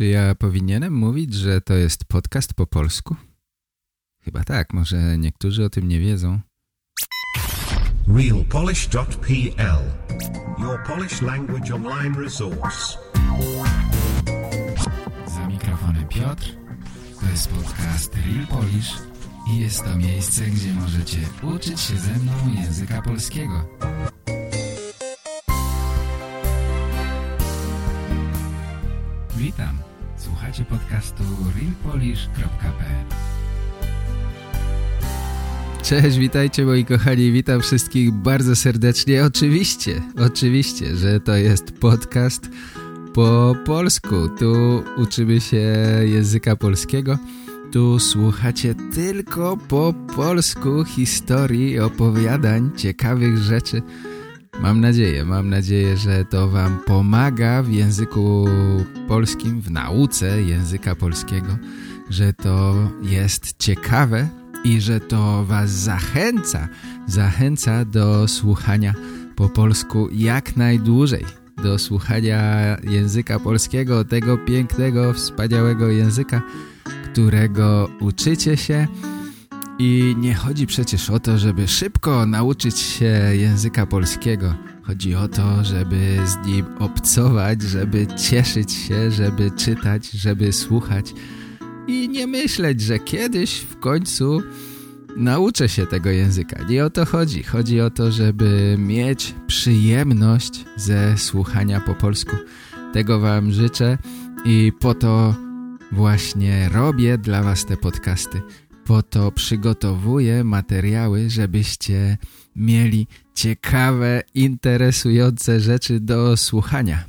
Czy ja powinienem mówić, że to jest podcast po polsku? Chyba tak, może niektórzy o tym nie wiedzą. realpolish.pl Your Polish language online resource. Za mikrofonem Piotr. To jest podcast Real Polish i jest to miejsce, gdzie możecie uczyć się ze mną języka polskiego. Witam. Słuchacie podcastu realpolish.pl Cześć, witajcie moi kochani, witam wszystkich bardzo serdecznie. Oczywiście, oczywiście, że to jest podcast po polsku. Tu uczymy się języka polskiego. Tu słuchacie tylko po polsku historii, opowiadań, ciekawych rzeczy. Mam nadzieję, mam nadzieję, że to Wam pomaga w języku polskim, w nauce języka polskiego, że to jest ciekawe i że to Was zachęca, zachęca do słuchania po polsku jak najdłużej, do słuchania języka polskiego, tego pięknego, wspaniałego języka, którego uczycie się, i nie chodzi przecież o to, żeby szybko nauczyć się języka polskiego. Chodzi o to, żeby z nim obcować, żeby cieszyć się, żeby czytać, żeby słuchać i nie myśleć, że kiedyś w końcu nauczę się tego języka. Nie o to chodzi. Chodzi o to, żeby mieć przyjemność ze słuchania po polsku. Tego Wam życzę i po to właśnie robię dla Was te podcasty po to przygotowuję materiały, żebyście mieli ciekawe, interesujące rzeczy do słuchania.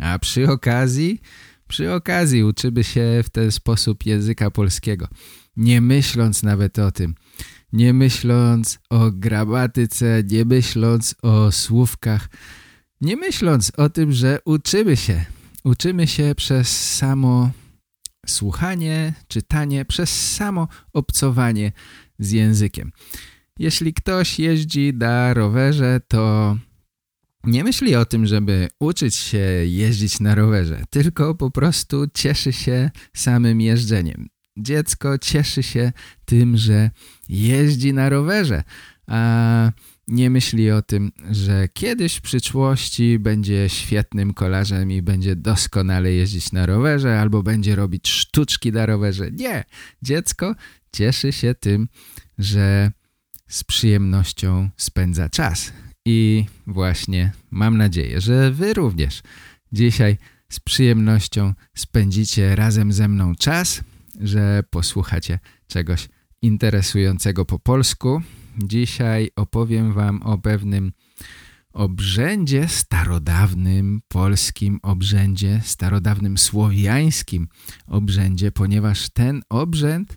A przy okazji, przy okazji uczymy się w ten sposób języka polskiego, nie myśląc nawet o tym, nie myśląc o gramatyce, nie myśląc o słówkach, nie myśląc o tym, że uczymy się. Uczymy się przez samo słuchanie, czytanie, przez samo obcowanie z językiem. Jeśli ktoś jeździ na rowerze, to nie myśli o tym, żeby uczyć się jeździć na rowerze, tylko po prostu cieszy się samym jeżdżeniem. Dziecko cieszy się tym, że jeździ na rowerze, a nie myśli o tym, że kiedyś w przyszłości będzie świetnym kolarzem i będzie doskonale jeździć na rowerze albo będzie robić sztuczki na rowerze. Nie! Dziecko cieszy się tym, że z przyjemnością spędza czas. I właśnie mam nadzieję, że wy również dzisiaj z przyjemnością spędzicie razem ze mną czas, że posłuchacie czegoś interesującego po polsku, Dzisiaj opowiem wam o pewnym obrzędzie starodawnym, polskim obrzędzie, starodawnym słowiańskim obrzędzie, ponieważ ten obrzęd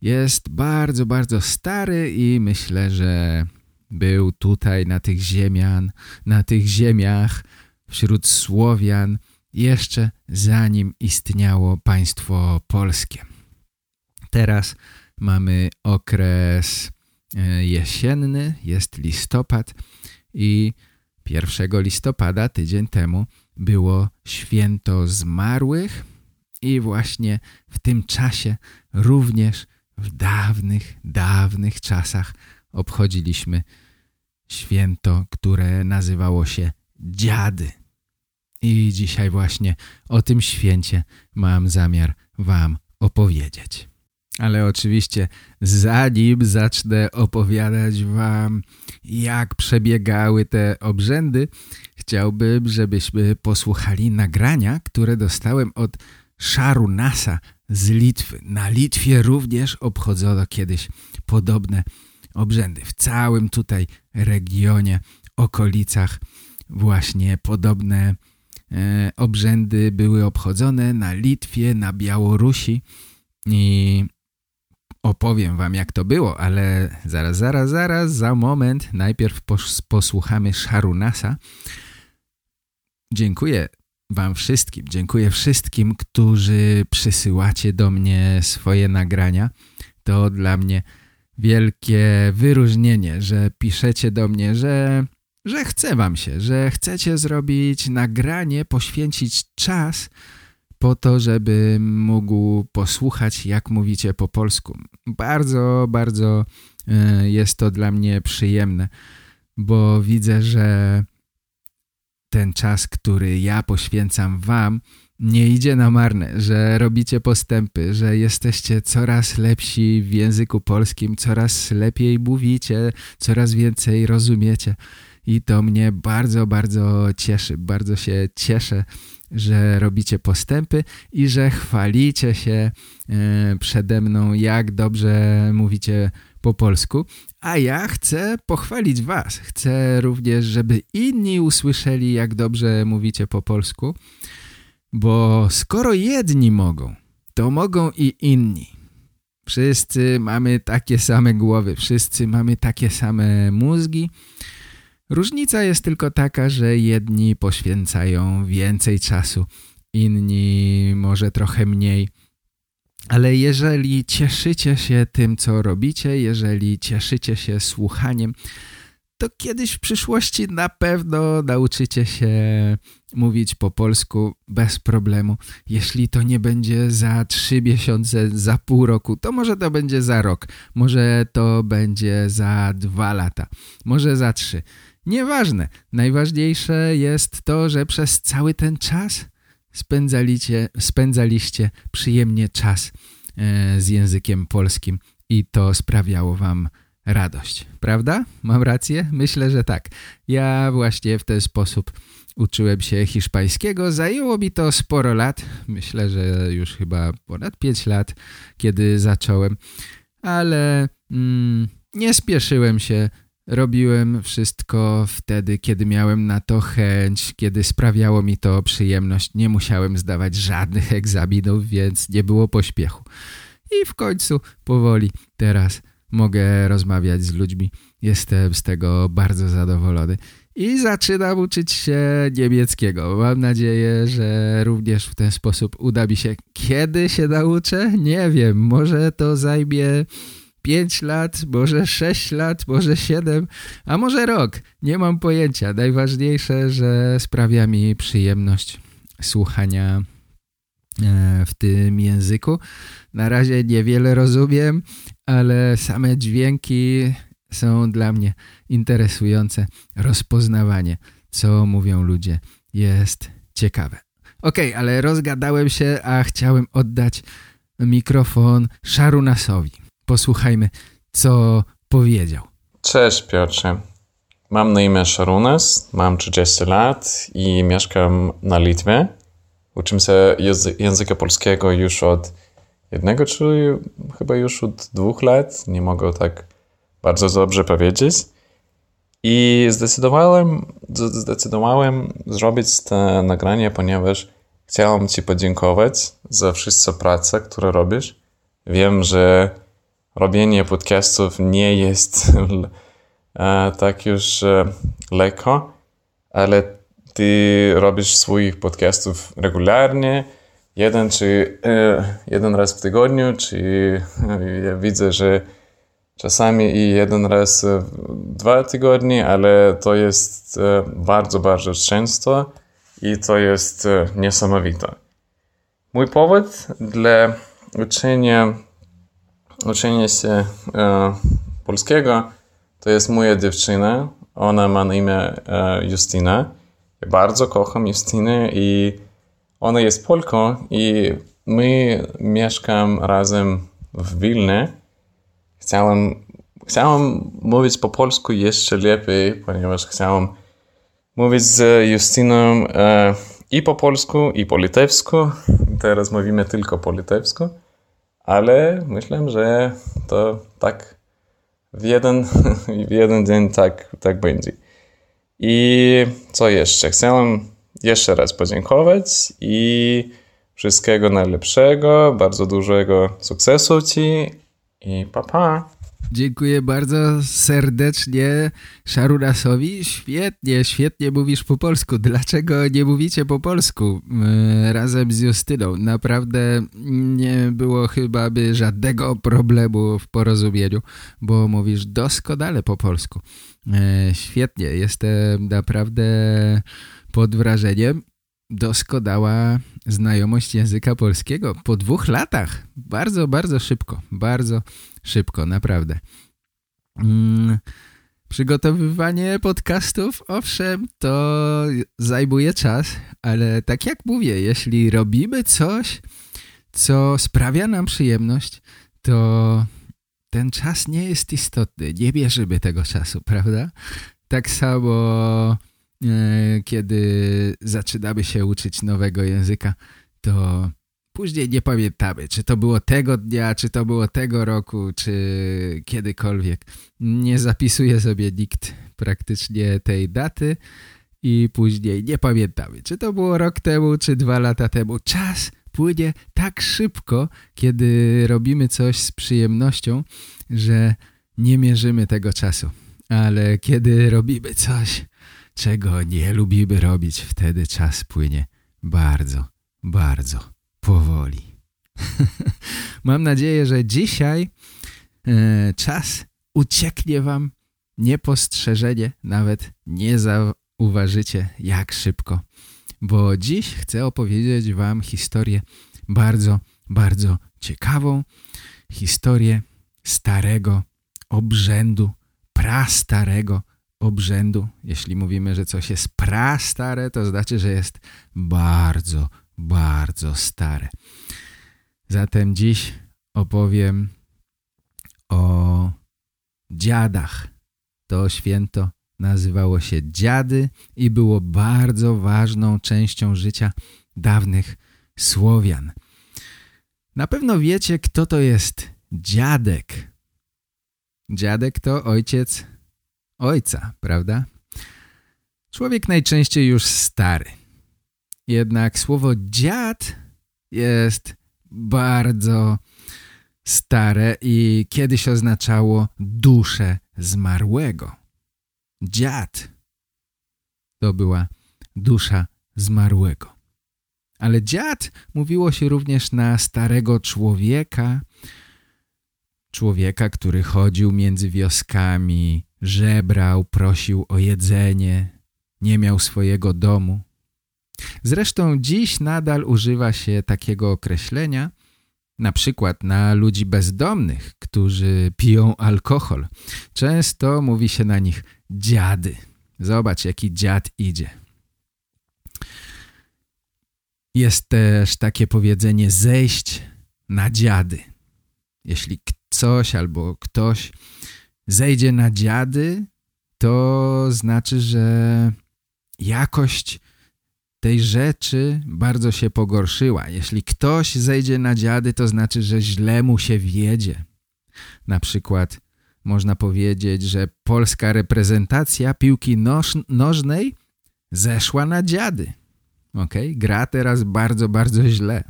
jest bardzo, bardzo stary i myślę, że był tutaj na tych ziemian, na tych ziemiach wśród Słowian jeszcze zanim istniało państwo polskie. Teraz mamy okres jesienny, jest listopad i 1 listopada, tydzień temu, było święto zmarłych i właśnie w tym czasie również w dawnych, dawnych czasach obchodziliśmy święto, które nazywało się Dziady. I dzisiaj właśnie o tym święcie mam zamiar wam opowiedzieć. Ale oczywiście zanim zacznę opowiadać wam jak przebiegały te obrzędy, chciałbym, żebyśmy posłuchali nagrania, które dostałem od Szarunasa z Litwy. Na Litwie również obchodzono kiedyś podobne obrzędy. W całym tutaj regionie, okolicach właśnie podobne e, obrzędy były obchodzone na Litwie, na Białorusi i opowiem wam jak to było, ale zaraz, zaraz, zaraz, za moment najpierw posłuchamy Szarunasa. Dziękuję wam wszystkim, dziękuję wszystkim, którzy przysyłacie do mnie swoje nagrania. To dla mnie wielkie wyróżnienie, że piszecie do mnie, że, że chce wam się, że chcecie zrobić nagranie, poświęcić czas, po to, żeby mógł posłuchać, jak mówicie po polsku. Bardzo, bardzo e, jest to dla mnie przyjemne, bo widzę, że ten czas, który ja poświęcam wam, nie idzie na marne, że robicie postępy, że jesteście coraz lepsi w języku polskim, coraz lepiej mówicie, coraz więcej rozumiecie. I to mnie bardzo, bardzo cieszy. Bardzo się cieszę, że robicie postępy i że chwalicie się e, przede mną, jak dobrze mówicie po polsku. A ja chcę pochwalić was. Chcę również, żeby inni usłyszeli, jak dobrze mówicie po polsku. Bo skoro jedni mogą, to mogą i inni. Wszyscy mamy takie same głowy, wszyscy mamy takie same mózgi. Różnica jest tylko taka, że jedni poświęcają więcej czasu, inni może trochę mniej. Ale jeżeli cieszycie się tym, co robicie, jeżeli cieszycie się słuchaniem, to kiedyś w przyszłości na pewno nauczycie się mówić po polsku bez problemu. Jeśli to nie będzie za trzy miesiące, za pół roku, to może to będzie za rok, może to będzie za dwa lata, może za trzy. Nieważne. Najważniejsze jest to, że przez cały ten czas spędzaliście, spędzaliście przyjemnie czas e, z językiem polskim i to sprawiało wam radość. Prawda? Mam rację? Myślę, że tak. Ja właśnie w ten sposób uczyłem się hiszpańskiego. Zajęło mi to sporo lat. Myślę, że już chyba ponad 5 lat, kiedy zacząłem. Ale mm, nie spieszyłem się. Robiłem wszystko wtedy, kiedy miałem na to chęć, kiedy sprawiało mi to przyjemność. Nie musiałem zdawać żadnych egzaminów, więc nie było pośpiechu. I w końcu powoli teraz mogę rozmawiać z ludźmi. Jestem z tego bardzo zadowolony. I zaczynam uczyć się niemieckiego. Mam nadzieję, że również w ten sposób uda mi się. Kiedy się nauczę? Nie wiem. Może to zajmie 5 lat, może 6 lat, może 7, a może rok. Nie mam pojęcia. Najważniejsze, że sprawia mi przyjemność słuchania e, w tym języku. Na razie niewiele rozumiem, ale same dźwięki są dla mnie interesujące. Rozpoznawanie, co mówią ludzie, jest ciekawe. Ok, ale rozgadałem się, a chciałem oddać mikrofon Szarunasowi. Posłuchajmy, co powiedział. Cześć Piotrze. Mam na imię Szarunas, mam 30 lat i mieszkam na Litwie. Uczę się języka polskiego już od jednego, czy chyba już od dwóch lat. Nie mogę tak bardzo dobrze powiedzieć. I zdecydowałem, zdecydowałem zrobić to nagranie, ponieważ chciałem Ci podziękować za wszystko pracę, którą robisz. Wiem, że robienie podcastów nie jest e, tak już e, lekko, ale Ty robisz swoich podcastów regularnie, jeden czy e, jeden raz w tygodniu, czy ja widzę, że czasami i jeden raz w dwa tygodnie, ale to jest bardzo, bardzo często i to jest niesamowite. Mój powód dla uczenia, uczenia się polskiego to jest moja dziewczyna. Ona ma na imię Justyna. Ja bardzo kocham Justynę i ona jest Polką i my mieszkamy razem w Wilnie. Chciałem, chciałem mówić po polsku jeszcze lepiej, ponieważ chciałem mówić z Justyną e, i po polsku, i po litewsku. Teraz mówimy tylko po litewsku, ale myślę, że to tak w jeden, w jeden dzień tak, tak będzie. I co jeszcze? Chciałem jeszcze raz podziękować i wszystkiego najlepszego, bardzo dużego sukcesu Ci i pa pa. Dziękuję bardzo serdecznie Szarunasowi. Świetnie, świetnie mówisz po polsku. Dlaczego nie mówicie po polsku yy, razem z Justyną? Naprawdę nie było chyba by żadnego problemu w porozumieniu, bo mówisz doskonale po polsku. Yy, świetnie, jestem naprawdę pod wrażeniem doskonała znajomość języka polskiego po dwóch latach. Bardzo, bardzo szybko. Bardzo szybko, naprawdę. Mm, przygotowywanie podcastów, owszem, to zajmuje czas, ale tak jak mówię, jeśli robimy coś, co sprawia nam przyjemność, to ten czas nie jest istotny. Nie bierzemy tego czasu, prawda? Tak samo kiedy zaczynamy się uczyć nowego języka, to później nie pamiętamy, czy to było tego dnia, czy to było tego roku, czy kiedykolwiek. Nie zapisuje sobie nikt praktycznie tej daty i później nie pamiętamy, czy to było rok temu, czy dwa lata temu. Czas płynie tak szybko, kiedy robimy coś z przyjemnością, że nie mierzymy tego czasu. Ale kiedy robimy coś, czego nie lubimy robić, wtedy czas płynie bardzo, bardzo powoli. Mam nadzieję, że dzisiaj e, czas ucieknie wam niepostrzeżenie, nawet nie zauważycie jak szybko bo dziś chcę opowiedzieć Wam historię bardzo, bardzo ciekawą. Historię starego obrzędu, prastarego obrzędu. Jeśli mówimy, że coś jest prastare, to znaczy, że jest bardzo, bardzo stare. Zatem dziś opowiem o dziadach. To święto nazywało się Dziady i było bardzo ważną częścią życia dawnych Słowian. Na pewno wiecie, kto to jest dziadek. Dziadek to ojciec ojca, prawda? Człowiek najczęściej już stary. Jednak słowo dziad jest bardzo stare i kiedyś oznaczało duszę zmarłego. Dziad to była dusza zmarłego. Ale dziad mówiło się również na starego człowieka, człowieka, który chodził między wioskami, żebrał, prosił o jedzenie, nie miał swojego domu. Zresztą dziś nadal używa się takiego określenia, na przykład na ludzi bezdomnych, którzy piją alkohol. Często mówi się na nich dziady. Zobacz, jaki dziad idzie. Jest też takie powiedzenie zejść na dziady. Jeśli coś albo ktoś zejdzie na dziady, to znaczy, że jakość tej rzeczy bardzo się pogorszyła. Jeśli ktoś zejdzie na dziady, to znaczy, że źle mu się wiedzie. Na przykład można powiedzieć, że polska reprezentacja piłki noż, nożnej zeszła na dziady. Ok, gra teraz bardzo, bardzo źle.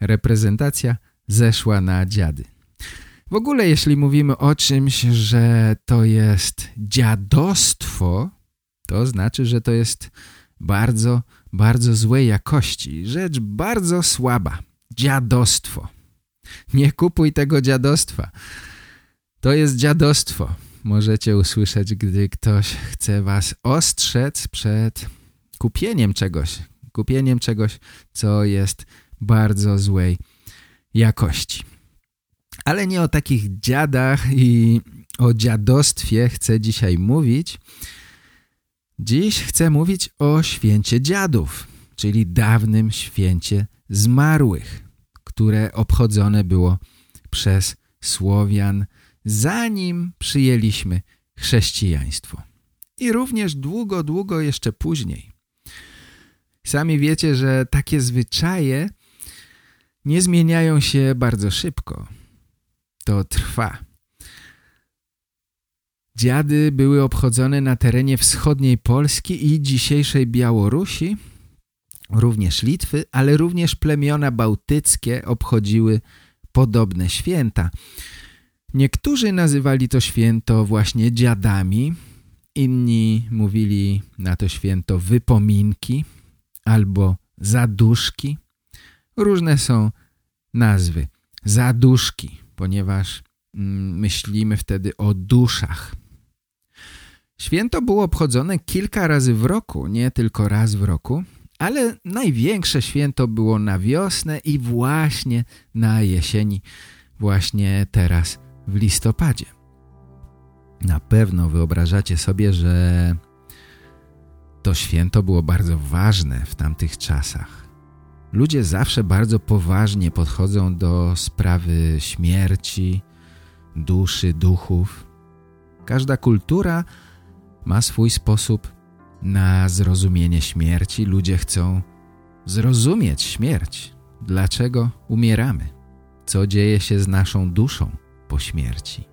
Reprezentacja zeszła na dziady. W ogóle jeśli mówimy o czymś, że to jest dziadostwo, to znaczy, że to jest bardzo, bardzo złej jakości. Rzecz bardzo słaba. Dziadostwo. Nie kupuj tego dziadostwa. To jest dziadostwo. Możecie usłyszeć, gdy ktoś chce was ostrzec przed kupieniem czegoś. Kupieniem czegoś, co jest bardzo złej jakości. Ale nie o takich dziadach i o dziadostwie chcę dzisiaj mówić. Dziś chcę mówić o święcie dziadów, czyli dawnym święcie zmarłych, które obchodzone było przez Słowian zanim przyjęliśmy chrześcijaństwo. I również długo, długo jeszcze później. Sami wiecie, że takie zwyczaje nie zmieniają się bardzo szybko. To trwa. Dziady były obchodzone na terenie wschodniej Polski i dzisiejszej Białorusi, również Litwy, ale również plemiona bałtyckie obchodziły podobne święta. Niektórzy nazywali to święto właśnie dziadami, inni mówili na to święto wypominki albo zaduszki. Różne są nazwy. Zaduszki, ponieważ mm, myślimy wtedy o duszach. Święto było obchodzone kilka razy w roku, nie tylko raz w roku, Ale największe święto było na wiosnę i właśnie na jesieni, właśnie teraz w listopadzie. Na pewno wyobrażacie sobie, że to święto było bardzo ważne w tamtych czasach. Ludzie zawsze bardzo poważnie podchodzą do sprawy śmierci, duszy, duchów. Każda kultura ma swój sposób na zrozumienie śmierci. Ludzie chcą zrozumieć śmierć. Dlaczego umieramy? Co dzieje się z naszą duszą po śmierci?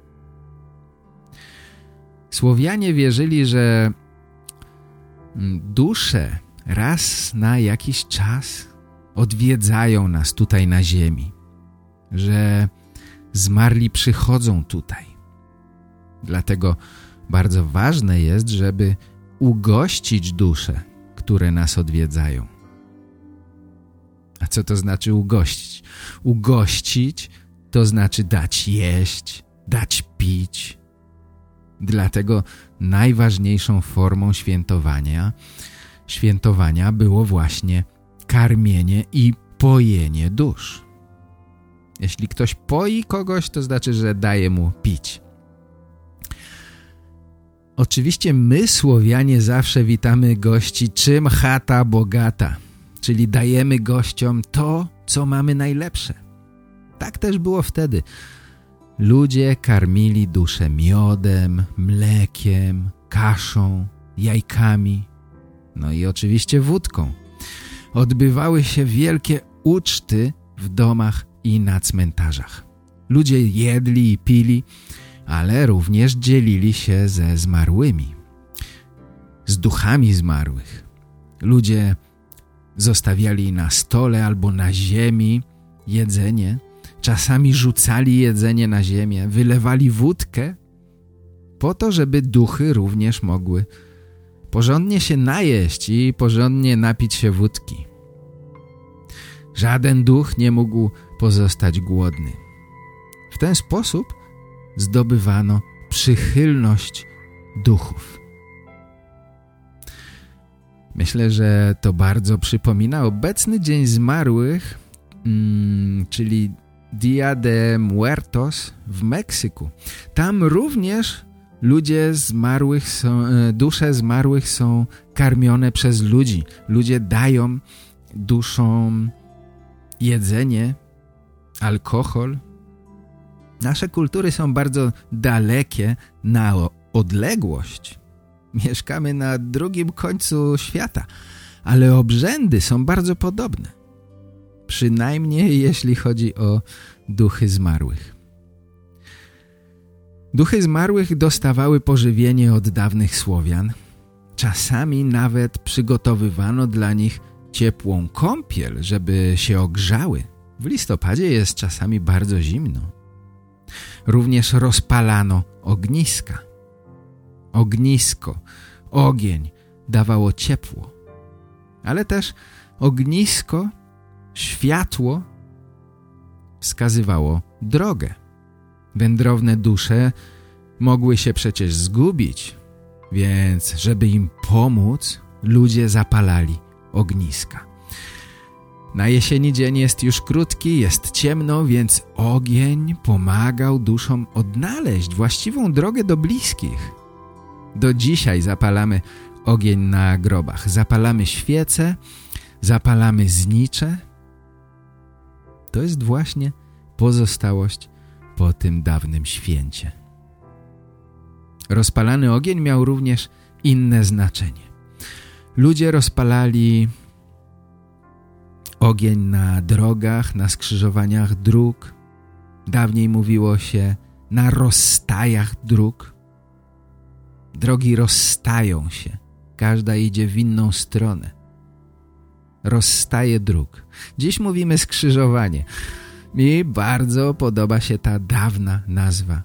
Słowianie wierzyli, że dusze raz na jakiś czas odwiedzają nas tutaj na ziemi, że zmarli przychodzą tutaj. Dlatego bardzo ważne jest, żeby ugościć dusze, które nas odwiedzają. A co to znaczy ugościć? Ugościć to znaczy dać jeść, dać pić. Dlatego najważniejszą formą świętowania świętowania było właśnie karmienie i pojenie dusz. Jeśli ktoś poi kogoś, to znaczy, że daje mu pić. Oczywiście my, Słowianie, zawsze witamy gości czym chata bogata, czyli dajemy gościom to, co mamy najlepsze. Tak też było wtedy. Ludzie karmili duszę miodem, mlekiem, kaszą, jajkami, no i oczywiście wódką. Odbywały się wielkie uczty w domach i na cmentarzach. Ludzie jedli i pili, ale również dzielili się ze zmarłymi, z duchami zmarłych. Ludzie zostawiali na stole albo na ziemi jedzenie, czasami rzucali jedzenie na ziemię, wylewali wódkę po to, żeby duchy również mogły porządnie się najeść i porządnie napić się wódki. Żaden duch nie mógł pozostać głodny. W ten sposób zdobywano przychylność duchów. Myślę, że to bardzo przypomina obecny Dzień Zmarłych, mm, czyli Dia de Muertos w Meksyku. Tam również ludzie zmarłych są, e, dusze zmarłych są karmione przez ludzi. Ludzie dają duszom jedzenie, alkohol, Nasze kultury są bardzo dalekie na odległość. Mieszkamy na drugim końcu świata, ale obrzędy są bardzo podobne. Przynajmniej jeśli chodzi o duchy zmarłych. Duchy zmarłych dostawały pożywienie od dawnych Słowian. Czasami nawet przygotowywano dla nich ciepłą kąpiel, żeby się ogrzały. W listopadzie jest czasami bardzo zimno. Również rozpalano ogniska. Ognisko, ogień dawało ciepło, ale też ognisko, światło wskazywało drogę. Wędrowne dusze mogły się przecież zgubić, więc żeby im pomóc, ludzie zapalali ogniska. Na jesieni dzień jest już krótki, jest ciemno, więc ogień pomagał duszom odnaleźć właściwą drogę do bliskich. Do dzisiaj zapalamy ogień na grobach. Zapalamy świece, zapalamy znicze. To jest właśnie pozostałość po tym dawnym święcie. Rozpalany ogień miał również inne znaczenie. Ludzie rozpalali Ogień na drogach, na skrzyżowaniach dróg. Dawniej mówiło się na rozstajach dróg. Drogi rozstają się. Każda idzie w inną stronę. Rozstaje dróg. Dziś mówimy skrzyżowanie. Mi bardzo podoba się ta dawna nazwa.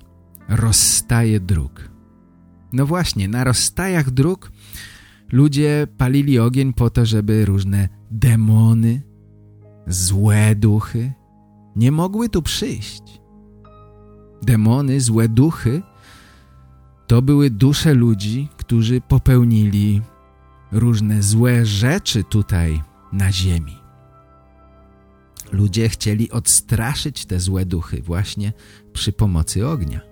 Rozstaje dróg. No właśnie, na rozstajach dróg ludzie palili ogień po to, żeby różne demony, złe duchy nie mogły tu przyjść. Demony, złe duchy to były dusze ludzi, którzy popełnili różne złe rzeczy tutaj na ziemi. Ludzie chcieli odstraszyć te złe duchy właśnie przy pomocy ognia.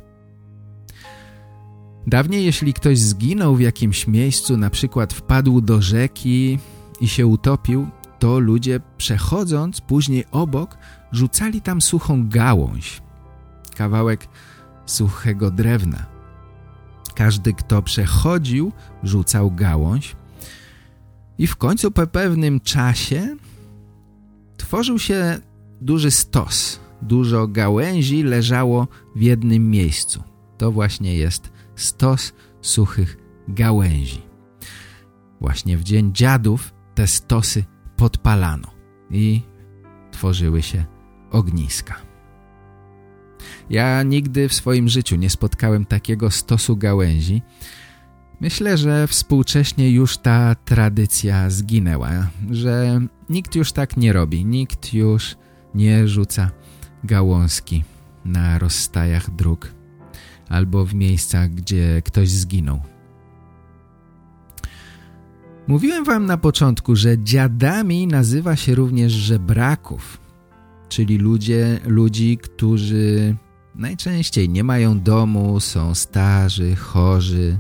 Dawniej, jeśli ktoś zginął w jakimś miejscu, na przykład wpadł do rzeki i się utopił, to ludzie przechodząc później obok rzucali tam suchą gałąź, kawałek suchego drewna. Każdy, kto przechodził, rzucał gałąź i w końcu po pewnym czasie tworzył się duży stos. Dużo gałęzi leżało w jednym miejscu. To właśnie jest stos suchych gałęzi. Właśnie w dzień dziadów te stosy podpalano i tworzyły się ogniska. Ja nigdy w swoim życiu nie spotkałem takiego stosu gałęzi. Myślę, że współcześnie już ta tradycja zginęła, że nikt już tak nie robi, nikt już nie rzuca gałązki na rozstajach dróg albo w miejscach, gdzie ktoś zginął. Mówiłem wam na początku, że dziadami nazywa się również żebraków, czyli ludzie, ludzi, którzy najczęściej nie mają domu, są starzy, chorzy,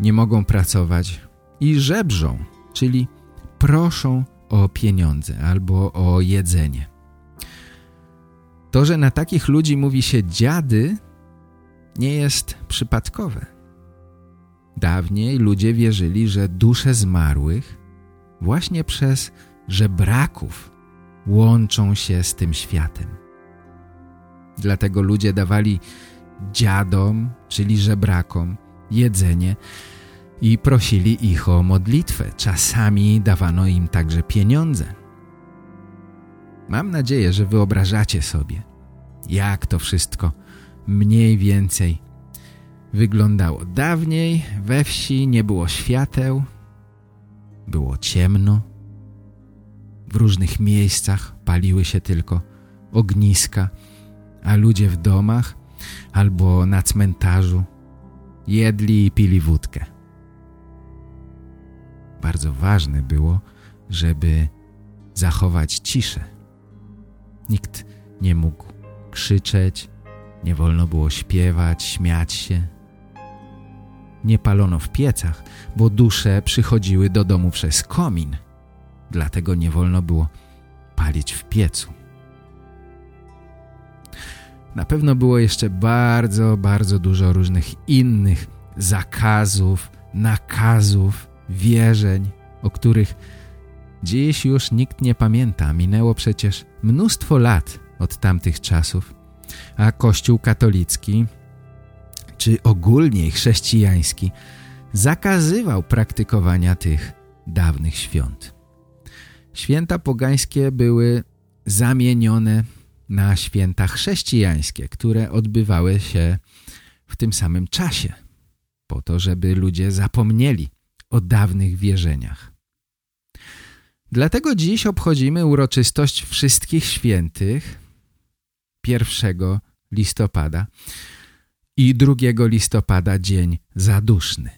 nie mogą pracować i żebrzą, czyli proszą o pieniądze albo o jedzenie. To, że na takich ludzi mówi się dziady, nie jest przypadkowe. Dawniej ludzie wierzyli, że dusze zmarłych właśnie przez żebraków łączą się z tym światem. Dlatego ludzie dawali dziadom, czyli żebrakom, jedzenie i prosili ich o modlitwę. Czasami dawano im także pieniądze. Mam nadzieję, że wyobrażacie sobie, jak to wszystko mniej więcej wyglądało. Dawniej we wsi nie było świateł, było ciemno. W różnych miejscach paliły się tylko ogniska, a ludzie w domach albo na cmentarzu jedli i pili wódkę. Bardzo ważne było, żeby zachować ciszę. Nikt nie mógł krzyczeć, nie wolno było śpiewać, śmiać się. Nie palono w piecach, bo dusze przychodziły do domu przez komin. Dlatego nie wolno było palić w piecu. Na pewno było jeszcze bardzo, bardzo dużo różnych innych zakazów, nakazów, wierzeń, o których dziś już nikt nie pamięta. Minęło przecież mnóstwo lat od tamtych czasów, a Kościół katolicki, czy ogólnie chrześcijański, zakazywał praktykowania tych dawnych świąt. Święta pogańskie były zamienione na święta chrześcijańskie, które odbywały się w tym samym czasie, po to, żeby ludzie zapomnieli o dawnych wierzeniach. Dlatego dziś obchodzimy uroczystość wszystkich świętych 1 listopada i 2 listopada dzień zaduszny.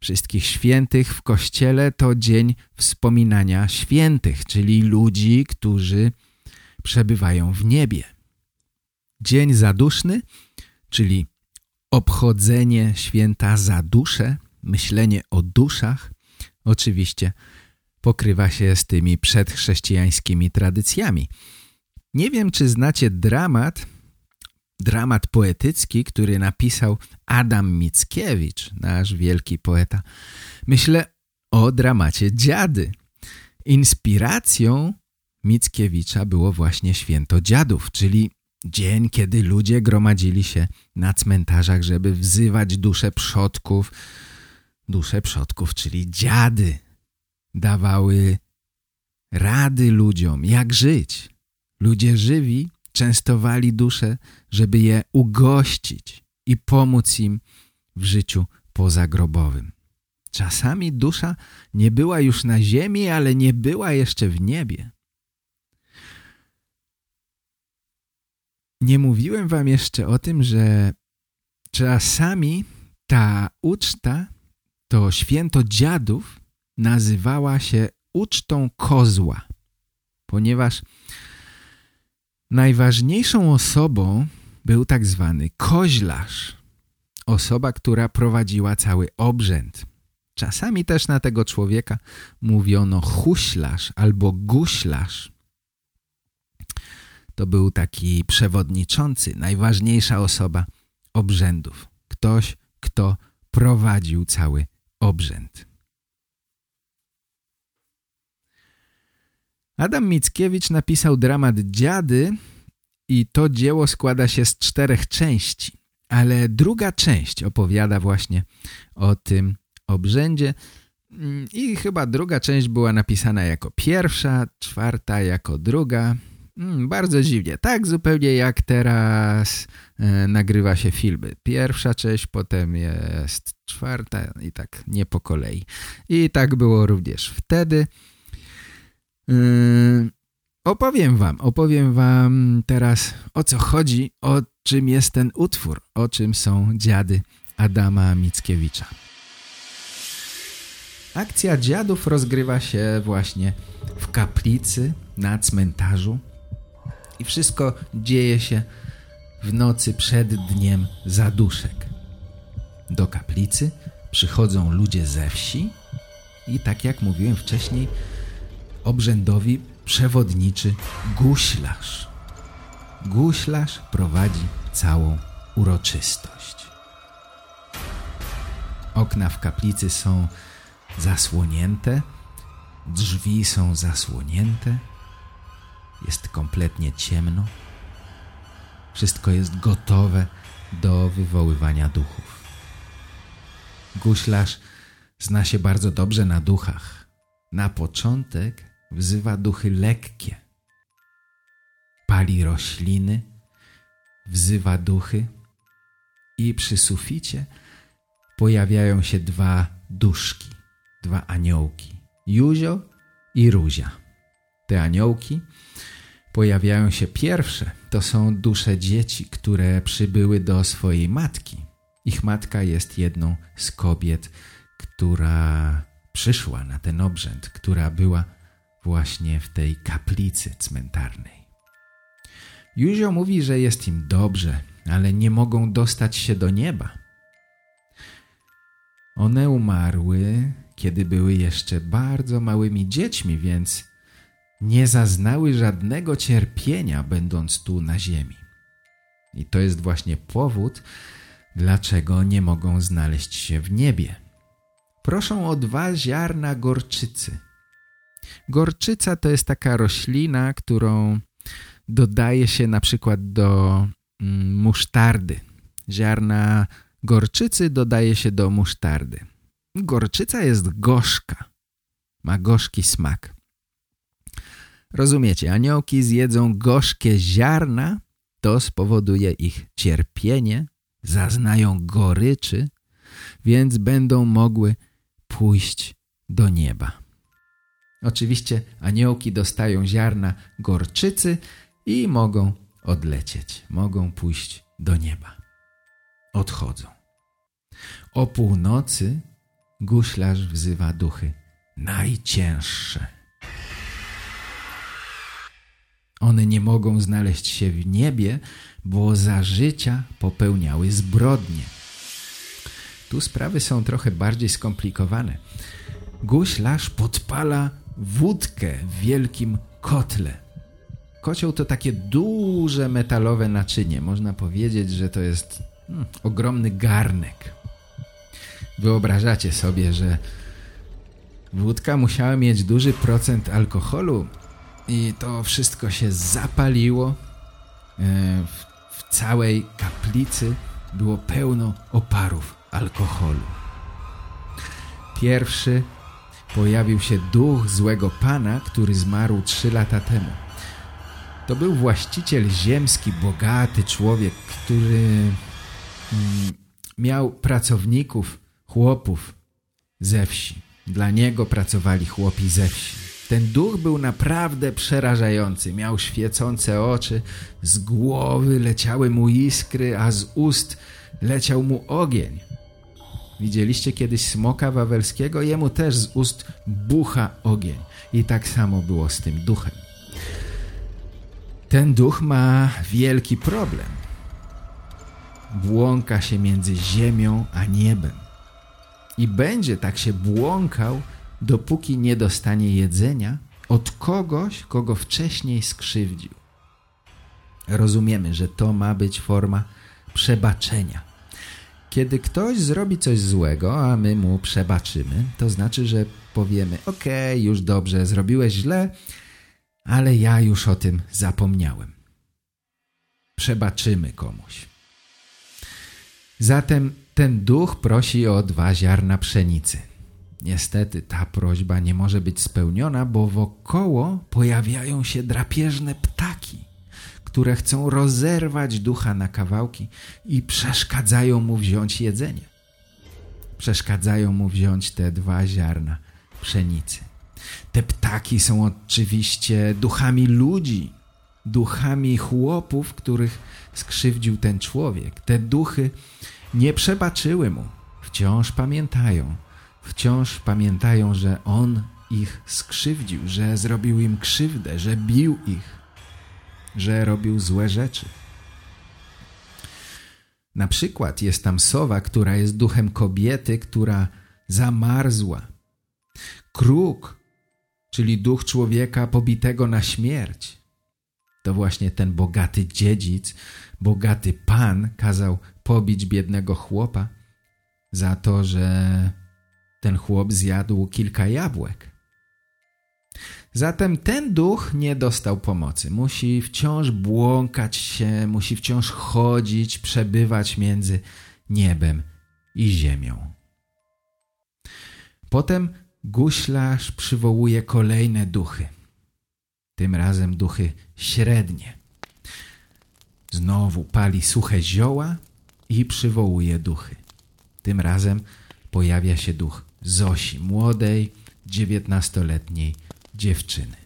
Wszystkich świętych w kościele to dzień wspominania świętych, czyli ludzi, którzy przebywają w niebie. Dzień zaduszny, czyli obchodzenie święta za duszę, myślenie o duszach, oczywiście pokrywa się z tymi przedchrześcijańskimi tradycjami. Nie wiem, czy znacie dramat, dramat poetycki, który napisał Adam Mickiewicz, nasz wielki poeta. Myślę o dramacie Dziady. Inspiracją Mickiewicza było właśnie święto dziadów, czyli dzień, kiedy ludzie gromadzili się na cmentarzach, żeby wzywać dusze przodków. Dusze przodków, czyli dziady, dawały rady ludziom, jak żyć. Ludzie żywi częstowali dusze, żeby je ugościć i pomóc im w życiu pozagrobowym. Czasami dusza nie była już na ziemi, ale nie była jeszcze w niebie. Nie mówiłem wam jeszcze o tym, że czasami ta uczta, to święto dziadów, nazywała się ucztą kozła, ponieważ najważniejszą osobą był tak zwany koźlarz, osoba, która prowadziła cały obrzęd. Czasami też na tego człowieka mówiono huślarz albo guślarz. To był taki przewodniczący, najważniejsza osoba obrzędów. Ktoś, kto prowadził cały obrzęd. Adam Mickiewicz napisał dramat Dziady i to dzieło składa się z czterech części, ale druga część opowiada właśnie o tym obrzędzie i chyba druga część była napisana jako pierwsza, czwarta jako druga. Hmm, bardzo dziwnie, tak zupełnie jak teraz e, nagrywa się filmy. Pierwsza część, potem jest czwarta i tak nie po kolei. I tak było również wtedy. Yy, opowiem wam, opowiem wam teraz o co chodzi, o czym jest ten utwór, o czym są dziady Adama Mickiewicza. Akcja dziadów rozgrywa się właśnie w kaplicy na cmentarzu i wszystko dzieje się w nocy przed dniem zaduszek. Do kaplicy przychodzą ludzie ze wsi i tak jak mówiłem wcześniej, obrzędowi przewodniczy guślarz. Guślarz prowadzi całą uroczystość. Okna w kaplicy są zasłonięte, drzwi są zasłonięte, jest kompletnie ciemno. Wszystko jest gotowe do wywoływania duchów. Guślarz zna się bardzo dobrze na duchach. Na początek wzywa duchy lekkie. Pali rośliny, wzywa duchy i przy suficie pojawiają się dwa duszki, dwa aniołki, Juzio i Ruzia. Te aniołki pojawiają się pierwsze, to są dusze dzieci, które przybyły do swojej matki. Ich matka jest jedną z kobiet, która przyszła na ten obrzęd, która była właśnie w tej kaplicy cmentarnej. Józio mówi, że jest im dobrze, ale nie mogą dostać się do nieba. One umarły, kiedy były jeszcze bardzo małymi dziećmi, więc nie zaznały żadnego cierpienia, będąc tu na ziemi. I to jest właśnie powód, dlaczego nie mogą znaleźć się w niebie. Proszą o dwa ziarna gorczycy. Gorczyca to jest taka roślina, którą dodaje się na przykład do mm, musztardy. Ziarna gorczycy dodaje się do musztardy. Gorczyca jest gorzka. Ma gorzki smak. Rozumiecie, aniołki zjedzą gorzkie ziarna, to spowoduje ich cierpienie, zaznają goryczy, więc będą mogły pójść do nieba. Oczywiście aniołki dostają ziarna gorczycy i mogą odlecieć, mogą pójść do nieba. Odchodzą. O północy guślarz wzywa duchy najcięższe. One nie mogą znaleźć się w niebie, bo za życia popełniały zbrodnie. Tu sprawy są trochę bardziej skomplikowane. Guślarz podpala wódkę w wielkim kotle. Kocioł to takie duże metalowe naczynie. Można powiedzieć, że to jest hmm, ogromny garnek. Wyobrażacie sobie, że wódka musiała mieć duży procent alkoholu i to wszystko się zapaliło. E, w, w całej kaplicy było pełno oparów alkoholu. Pierwszy pojawił się duch złego pana, który zmarł trzy lata temu. To był właściciel ziemski, bogaty człowiek, który mm, miał pracowników, chłopów ze wsi. Dla niego pracowali chłopi ze wsi. Ten duch był naprawdę przerażający. Miał świecące oczy, z głowy leciały mu iskry, a z ust leciał mu ogień. Widzieliście kiedyś smoka wawelskiego? Jemu też z ust bucha ogień. I tak samo było z tym duchem. Ten duch ma wielki problem. Błąka się między ziemią a niebem. I będzie tak się błąkał, dopóki nie dostanie jedzenia od kogoś, kogo wcześniej skrzywdził. Rozumiemy, że to ma być forma przebaczenia. Kiedy ktoś zrobi coś złego, a my mu przebaczymy, to znaczy, że powiemy: OK, już dobrze, zrobiłeś źle, ale ja już o tym zapomniałem. Przebaczymy komuś. Zatem ten duch prosi o dwa ziarna pszenicy. Niestety ta prośba nie może być spełniona, bo wokoło pojawiają się drapieżne ptaki, które chcą rozerwać ducha na kawałki i przeszkadzają mu wziąć jedzenie. Przeszkadzają mu wziąć te dwa ziarna pszenicy. Te ptaki są oczywiście duchami ludzi, duchami chłopów, których skrzywdził ten człowiek. Te duchy nie przebaczyły mu, wciąż pamiętają, wciąż pamiętają, że on ich skrzywdził, że zrobił im krzywdę, że bił ich, że robił złe rzeczy. Na przykład jest tam sowa, która jest duchem kobiety, która zamarzła. Kruk, czyli duch człowieka pobitego na śmierć. To właśnie ten bogaty dziedzic, bogaty pan kazał pobić biednego chłopa za to, że ten chłop zjadł kilka jabłek. Zatem ten duch nie dostał pomocy. Musi wciąż błąkać się, musi wciąż chodzić, przebywać między niebem i ziemią. Potem guślarz przywołuje kolejne duchy. Tym razem duchy średnie. Znowu pali suche zioła i przywołuje duchy. Tym razem pojawia się duch Zosi, młodej, dziewiętnastoletniej dziewczyny.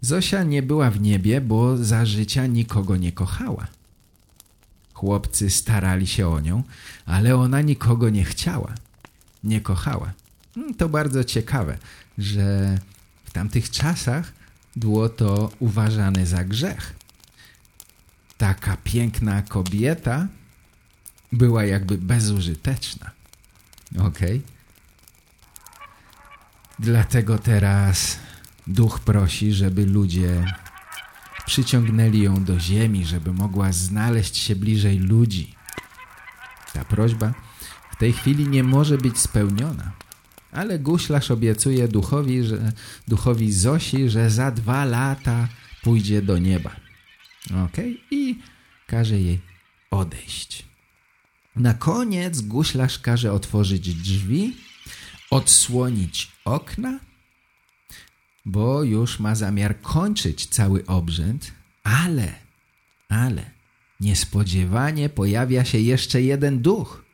Zosia nie była w niebie, bo za życia nikogo nie kochała. Chłopcy starali się o nią, ale ona nikogo nie chciała, nie kochała. Hmm, to bardzo ciekawe, że w tamtych czasach było to uważane za grzech. Taka piękna kobieta była jakby bezużyteczna. Okej? Okay? Dlatego teraz duch prosi, żeby ludzie przyciągnęli ją do ziemi, żeby mogła znaleźć się bliżej ludzi. Ta prośba w tej chwili nie może być spełniona. Ale guślarz obiecuje duchowi, że, duchowi Zosi, że za dwa lata pójdzie do nieba. Ok? I każe jej odejść. Na koniec guślarz każe otworzyć drzwi, odsłonić okna, bo już ma zamiar kończyć cały obrzęd, ale, ale niespodziewanie pojawia się jeszcze jeden duch.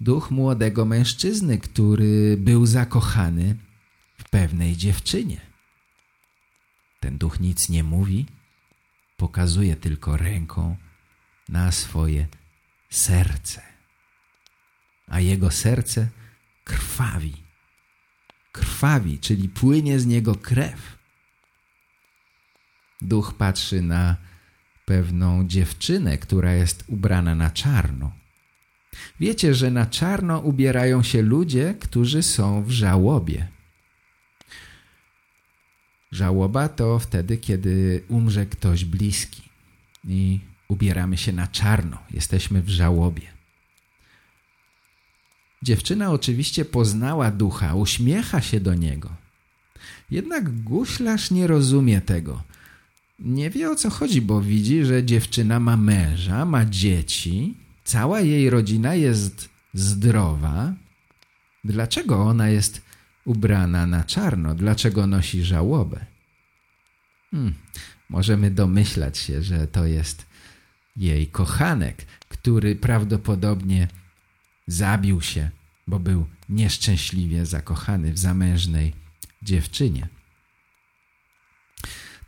Duch młodego mężczyzny, który był zakochany w pewnej dziewczynie. Ten duch nic nie mówi, pokazuje tylko ręką na swoje serce. A jego serce krwawi. Krwawi, czyli płynie z niego krew. Duch patrzy na pewną dziewczynę, która jest ubrana na czarno. Wiecie, że na czarno ubierają się ludzie, którzy są w żałobie. Żałoba to wtedy, kiedy umrze ktoś bliski i ubieramy się na czarno, jesteśmy w żałobie. Dziewczyna oczywiście poznała ducha, uśmiecha się do niego. Jednak guślarz nie rozumie tego. Nie wie o co chodzi, bo widzi, że dziewczyna ma męża, ma dzieci, cała jej rodzina jest zdrowa. Dlaczego ona jest ubrana na czarno? Dlaczego nosi żałobę? Hmm, możemy domyślać się, że to jest jej kochanek, który prawdopodobnie zabił się, bo był nieszczęśliwie zakochany w zamężnej dziewczynie.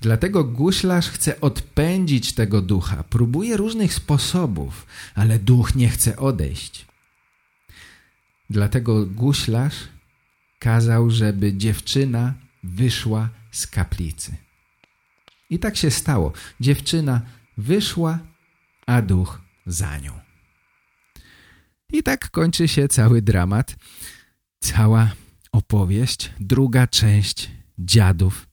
Dlatego guślarz chce odpędzić tego ducha. Próbuje różnych sposobów, ale duch nie chce odejść. Dlatego guślarz kazał, żeby dziewczyna wyszła z kaplicy. I tak się stało. Dziewczyna wyszła, a duch za nią. I tak kończy się cały dramat, cała opowieść, druga część Dziadów.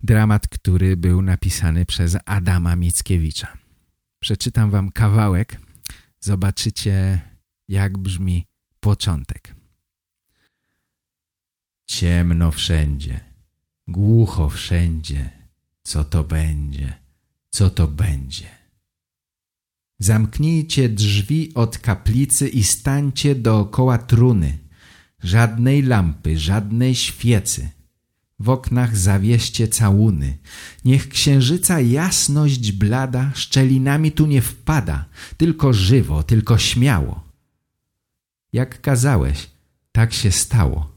Dramat, który był napisany przez Adama Mickiewicza. Przeczytam wam kawałek, zobaczycie jak brzmi początek. Ciemno wszędzie, głucho wszędzie, co to będzie, co to będzie. Zamknijcie drzwi od kaplicy i stańcie dookoła truny. Żadnej lampy, żadnej świecy. W oknach zawieście całuny. Niech księżyca jasność blada szczelinami tu nie wpada, tylko żywo, tylko śmiało. Jak kazałeś, tak się stało.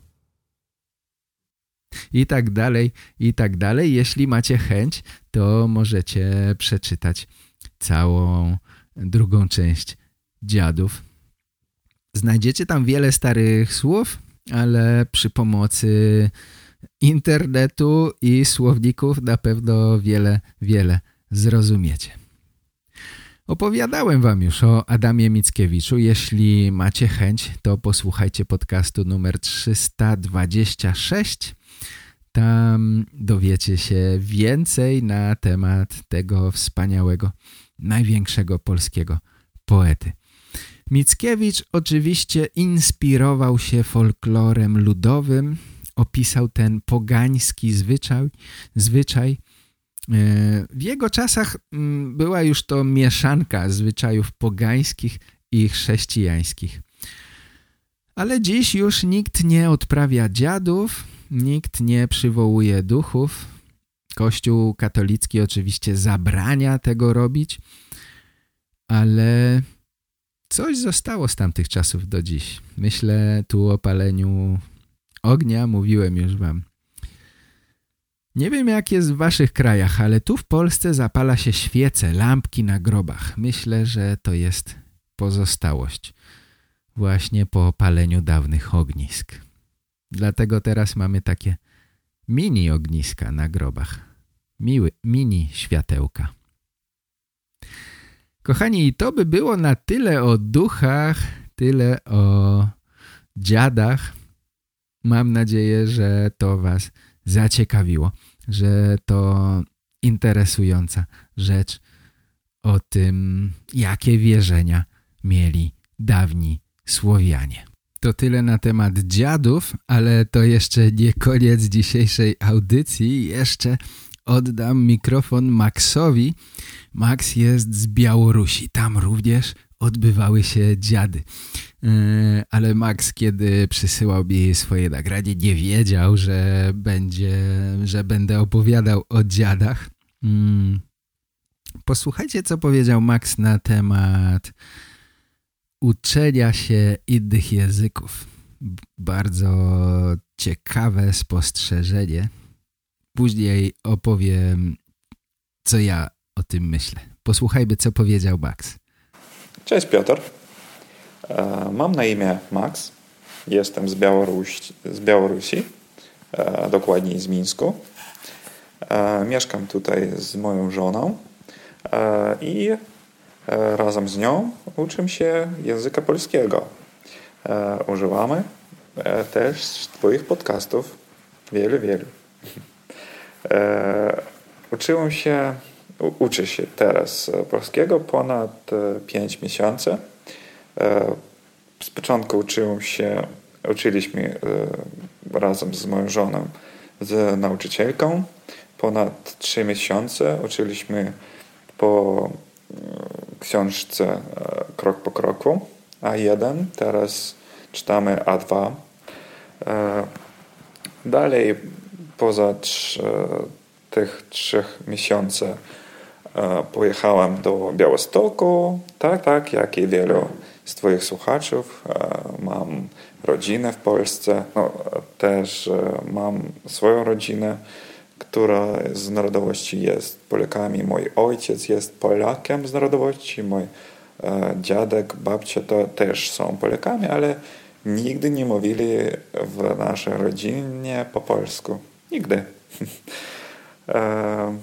I tak dalej, i tak dalej. Jeśli macie chęć, to możecie przeczytać całą drugą część Dziadów. Znajdziecie tam wiele starych słów, ale przy pomocy internetu i słowników na pewno wiele, wiele zrozumiecie. Opowiadałem wam już o Adamie Mickiewiczu. Jeśli macie chęć, to posłuchajcie podcastu numer 326. Tam dowiecie się więcej na temat tego wspaniałego, największego polskiego poety. Mickiewicz oczywiście inspirował się folklorem ludowym, opisał ten pogański zwyczaj, zwyczaj. E, w jego czasach mm, była już to mieszanka zwyczajów pogańskich i chrześcijańskich. Ale dziś już nikt nie odprawia dziadów, nikt nie przywołuje duchów. Kościół katolicki oczywiście zabrania tego robić, ale coś zostało z tamtych czasów do dziś. Myślę tu o paleniu ognia, mówiłem już wam. Nie wiem jak jest w waszych krajach, ale tu w Polsce zapala się świece, lampki na grobach. Myślę, że to jest pozostałość właśnie po paleniu dawnych ognisk. Dlatego teraz mamy takie mini ogniska na grobach. Miły, mini światełka. Kochani, to by było na tyle o duchach, tyle o dziadach. Mam nadzieję, że to was zaciekawiło, że to interesująca rzecz o tym, jakie wierzenia mieli dawni Słowianie. To tyle na temat dziadów, ale to jeszcze nie koniec dzisiejszej audycji. Jeszcze oddam mikrofon Maxowi. Max jest z Białorusi. Tam również odbywały się dziady. E, ale Max, kiedy przysyłał mi swoje nagranie, nie wiedział, że, będzie, że będę opowiadał o dziadach. Mm. Posłuchajcie, co powiedział Max na temat uczenia się innych języków. Bardzo ciekawe spostrzeżenie. Później opowiem, co ja o tym myślę. Posłuchajmy, co powiedział Max. Cześć Piotr. E, mam na imię Max. Jestem z, Białorusi, z Białorusi, e, dokładniej z Mińsku. E, mieszkam tutaj z moją żoną i razem z nią uczę się języka polskiego. Używamy też Twoich podcastów. Wielu, wielu. Uczyłem się uczy się teraz e, polskiego ponad 5 e, miesięcy. E, z początku uczyłem się, uczyliśmy razem z moją żoną, z nauczycielką. Ponad 3 miesiące uczyliśmy po książce krok po kroku A1. Teraz czytamy A2. Dalej poza tych trzech miesięcy E, pojechałem do Białostoku, tak, tak, jak i wielu z Twoich słuchaczów. E, mam rodzinę w Polsce, no, też e, mam swoją rodzinę, która z narodowości jest Polakami. Mój ojciec jest Polakiem z narodowości, mój dziadek, babcia to też są Polakami, ale nigdy nie mówili w naszej rodzinie po polsku. Nigdy. E,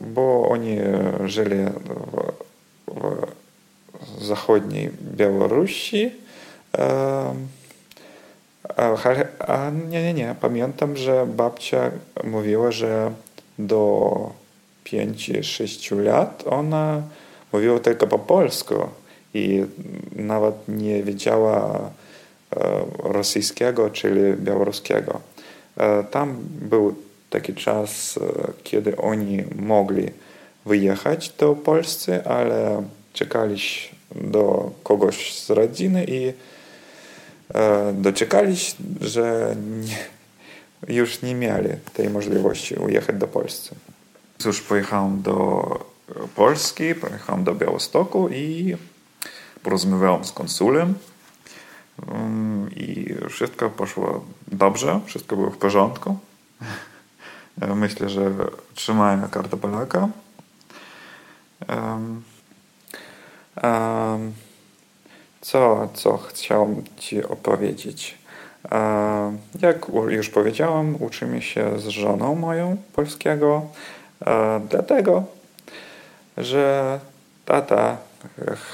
bo oni żyli w, w zachodniej Białorusi. E, a nie, nie, nie. Pamiętam, że babcia mówiła, że do 5-6 lat ona mówiła tylko po polsku i nawet nie wiedziała rosyjskiego, czyli białoruskiego. Tam był taki czas, kiedy oni mogli wyjechać do Polski, ale czekali do kogoś z rodziny i doczekali, że nie, już nie mieli tej możliwości ujechać do Polski. Cóż, pojechałem do Polski, pojechałem do Białostoku i porozmawiałem z konsulem i wszystko poszło dobrze, wszystko było w porządku. Myślę, że trzymałem kartę Polaka. Co, co chciałem Ci opowiedzieć? Jak już powiedziałem, uczymy się z żoną moją polskiego, dlatego, że tata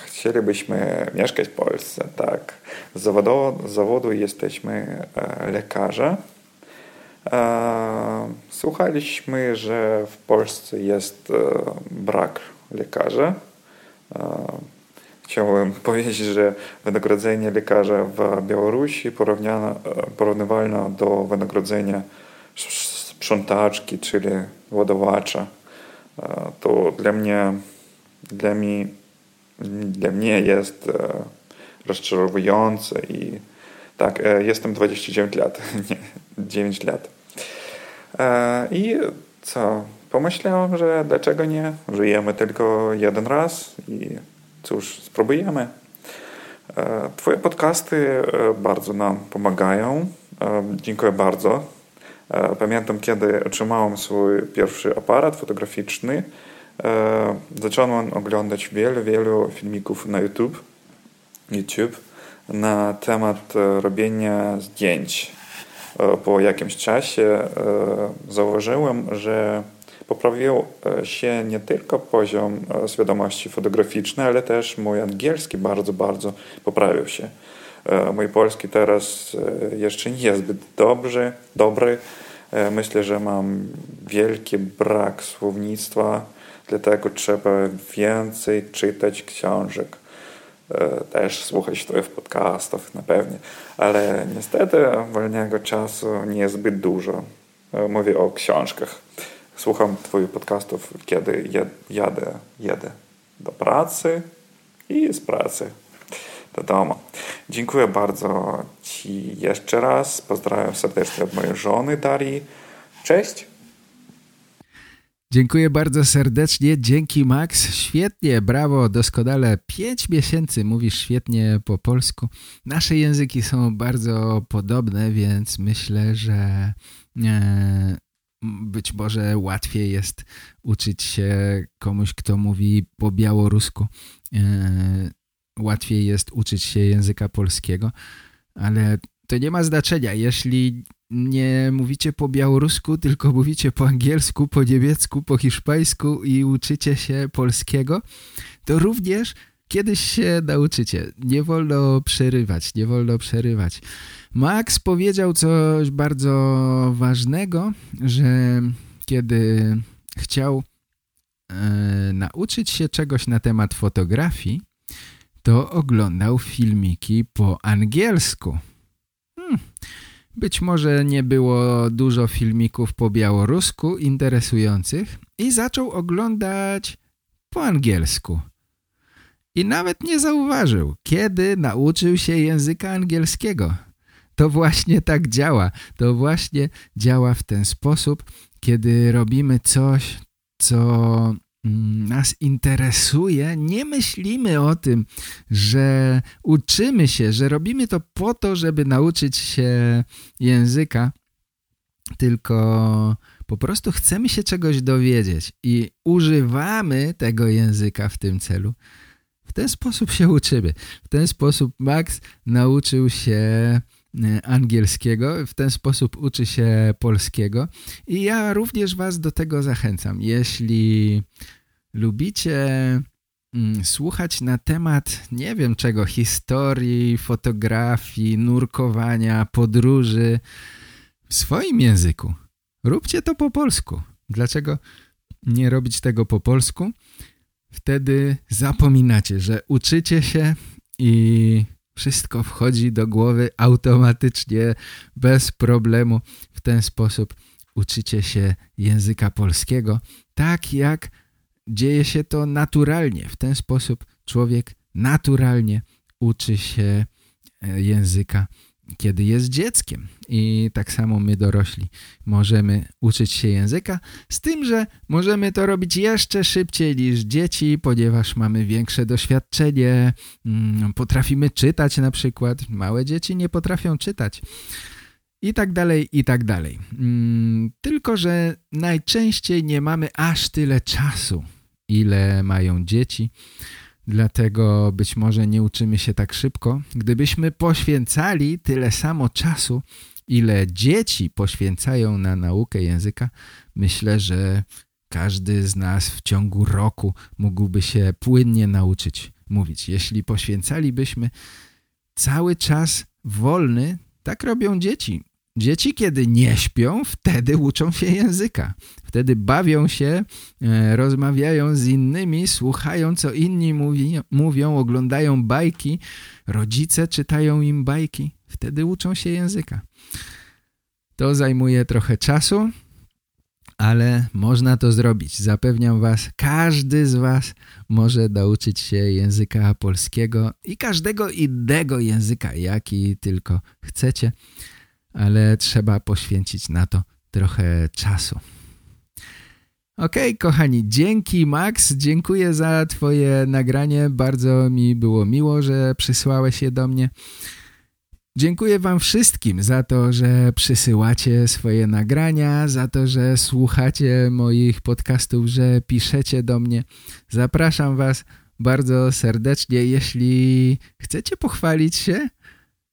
chcielibyśmy mieszkać w Polsce, tak. Z zawodu, z zawodu jesteśmy lekarze. Słuchaliśmy, że w Polsce jest brak lekarzy. Chciałbym powiedzieć, że wynagrodzenie lekarza w Białorusi porównywalne do wynagrodzenia sprzątaczki, czyli ładowacza. To dla mnie, dla mnie, dla mnie jest rozczarowujące i tak, jestem 29 lat, nie, 9 lat. I co? Pomyślałem, że dlaczego nie? Żyjemy tylko jeden raz i cóż, spróbujemy. Twoje podcasty bardzo nam pomagają. Dziękuję bardzo. Pamiętam, kiedy otrzymałem swój pierwszy aparat fotograficzny, zacząłem oglądać wiele, wielu filmików na YouTube, YouTube na temat robienia zdjęć. Po jakimś czasie zauważyłem, że poprawił się nie tylko poziom świadomości fotograficznej, ale też mój angielski bardzo, bardzo poprawił się. Mój polski teraz jeszcze nie jest zbyt dobry, dobry. Myślę, że mam wielki brak słownictwa, dlatego trzeba więcej czytać książek. Też słuchać twoich podcastów na pewno, ale niestety wolnego czasu nie jest zbyt dużo. Mówię o książkach. Słucham twoich podcastów, kiedy jadę, jadę do pracy i z pracy do domu. Dziękuję bardzo Ci jeszcze raz. Pozdrawiam serdecznie od mojej żony Darii. Cześć! Dziękuję bardzo serdecznie. Dzięki Max. Świetnie, brawo, doskonale. Pięć miesięcy mówisz świetnie po polsku. Nasze języki są bardzo podobne, więc myślę, że e, być może łatwiej jest uczyć się komuś, kto mówi po białorusku. E, łatwiej jest uczyć się języka polskiego, ale to nie ma znaczenia. Jeśli nie mówicie po białorusku, tylko mówicie po angielsku, po niemiecku, po hiszpańsku i uczycie się polskiego, to również kiedyś się nauczycie. Nie wolno przerywać, nie wolno przerywać. Max powiedział coś bardzo ważnego, że kiedy chciał e, nauczyć się czegoś na temat fotografii, to oglądał filmiki po angielsku. Hmm. Być może nie było dużo filmików po białorusku interesujących i zaczął oglądać po angielsku. I nawet nie zauważył, kiedy nauczył się języka angielskiego. To właśnie tak działa. To właśnie działa w ten sposób, kiedy robimy coś, co mm, nas interesuje, nie myślimy o tym, że uczymy się, że robimy to po to, żeby nauczyć się języka, tylko po prostu chcemy się czegoś dowiedzieć i używamy tego języka w tym celu. W ten sposób się uczymy. W ten sposób Max nauczył się angielskiego, w ten sposób uczy się polskiego i ja również was do tego zachęcam. Jeśli lubicie mm, słuchać na temat, nie wiem czego, historii, fotografii, nurkowania, podróży w swoim języku, róbcie to po polsku. Dlaczego nie robić tego po polsku? Wtedy zapominacie, że uczycie się i wszystko wchodzi do głowy automatycznie, bez problemu. W ten sposób uczycie się języka polskiego, tak jak dzieje się to naturalnie. W ten sposób człowiek naturalnie uczy się e, języka kiedy jest dzieckiem. I tak samo my dorośli możemy uczyć się języka, z tym, że możemy to robić jeszcze szybciej niż dzieci, ponieważ mamy większe doświadczenie, mm, potrafimy czytać na przykład. Małe dzieci nie potrafią czytać. I tak dalej, i tak dalej. Mm, tylko, że najczęściej nie mamy aż tyle czasu, ile mają dzieci. Dlatego być może nie uczymy się tak szybko. Gdybyśmy poświęcali tyle samo czasu, ile dzieci poświęcają na naukę języka, myślę, że każdy z nas w ciągu roku mógłby się płynnie nauczyć mówić. Jeśli poświęcalibyśmy cały czas wolny, tak robią dzieci. Dzieci, kiedy nie śpią, wtedy uczą się języka. Wtedy bawią się, e, rozmawiają z innymi, słuchają, co inni mówi, mówią, oglądają bajki. Rodzice czytają im bajki. Wtedy uczą się języka. To zajmuje trochę czasu, ale można to zrobić. Zapewniam was, każdy z was może nauczyć się języka polskiego i każdego innego języka, jaki tylko chcecie ale trzeba poświęcić na to trochę czasu. Ok, kochani, dzięki Max, dziękuję za twoje nagranie, bardzo mi było miło, że przysłałeś je do mnie. Dziękuję wam wszystkim za to, że przysyłacie swoje nagrania, za to, że słuchacie moich podcastów, że piszecie do mnie. Zapraszam was bardzo serdecznie, jeśli chcecie pochwalić się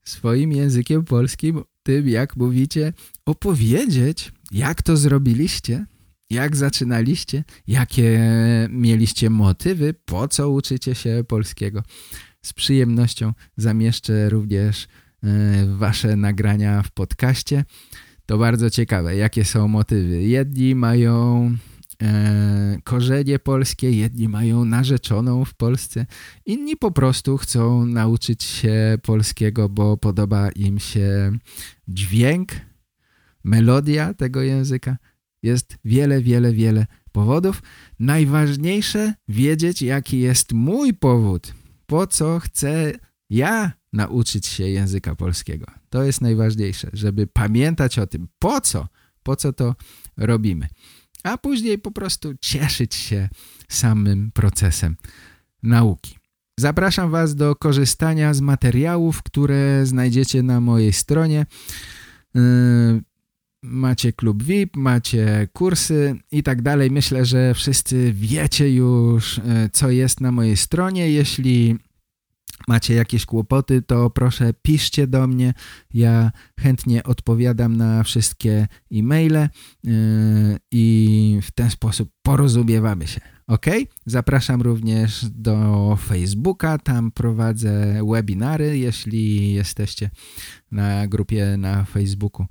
swoim językiem polskim, tym, jak mówicie, opowiedzieć, jak to zrobiliście, jak zaczynaliście, jakie mieliście motywy, po co uczycie się polskiego. Z przyjemnością zamieszczę również e, wasze nagrania w podcaście. To bardzo ciekawe, jakie są motywy. Jedni mają korzenie polskie, jedni mają narzeczoną w Polsce, inni po prostu chcą nauczyć się polskiego, bo podoba im się dźwięk, melodia tego języka. Jest wiele, wiele, wiele powodów. Najważniejsze wiedzieć, jaki jest mój powód, po co chcę ja nauczyć się języka polskiego. To jest najważniejsze, żeby pamiętać o tym, po co, po co to robimy a później po prostu cieszyć się samym procesem nauki. Zapraszam Was do korzystania z materiałów, które znajdziecie na mojej stronie. Yy, macie klub VIP, macie kursy i tak dalej. Myślę, że wszyscy wiecie już, yy, co jest na mojej stronie. Jeśli macie jakieś kłopoty, to proszę piszcie do mnie. Ja chętnie odpowiadam na wszystkie e-maile yy, i w ten sposób porozumiewamy się. Ok? Zapraszam również do Facebooka, tam prowadzę webinary. Jeśli jesteście na grupie na Facebooku,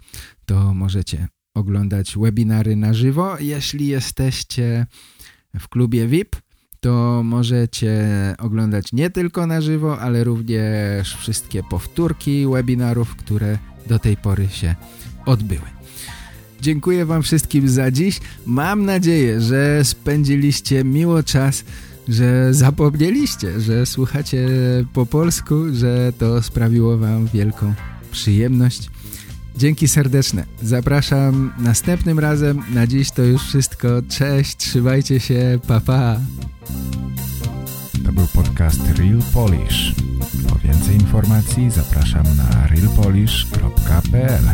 to możecie oglądać webinary na żywo. Jeśli jesteście w klubie VIP, to możecie oglądać nie tylko na żywo, ale również wszystkie powtórki webinarów, które do tej pory się odbyły. Dziękuję Wam wszystkim za dziś. Mam nadzieję, że spędziliście miło czas, że zapomnieliście, że słuchacie po polsku, że to sprawiło Wam wielką przyjemność. Dzięki serdeczne. Zapraszam następnym razem. Na dziś to już wszystko. Cześć, trzymajcie się, papa. Pa. To był podcast Real Polish. Po więcej informacji zapraszam na realpolish.pl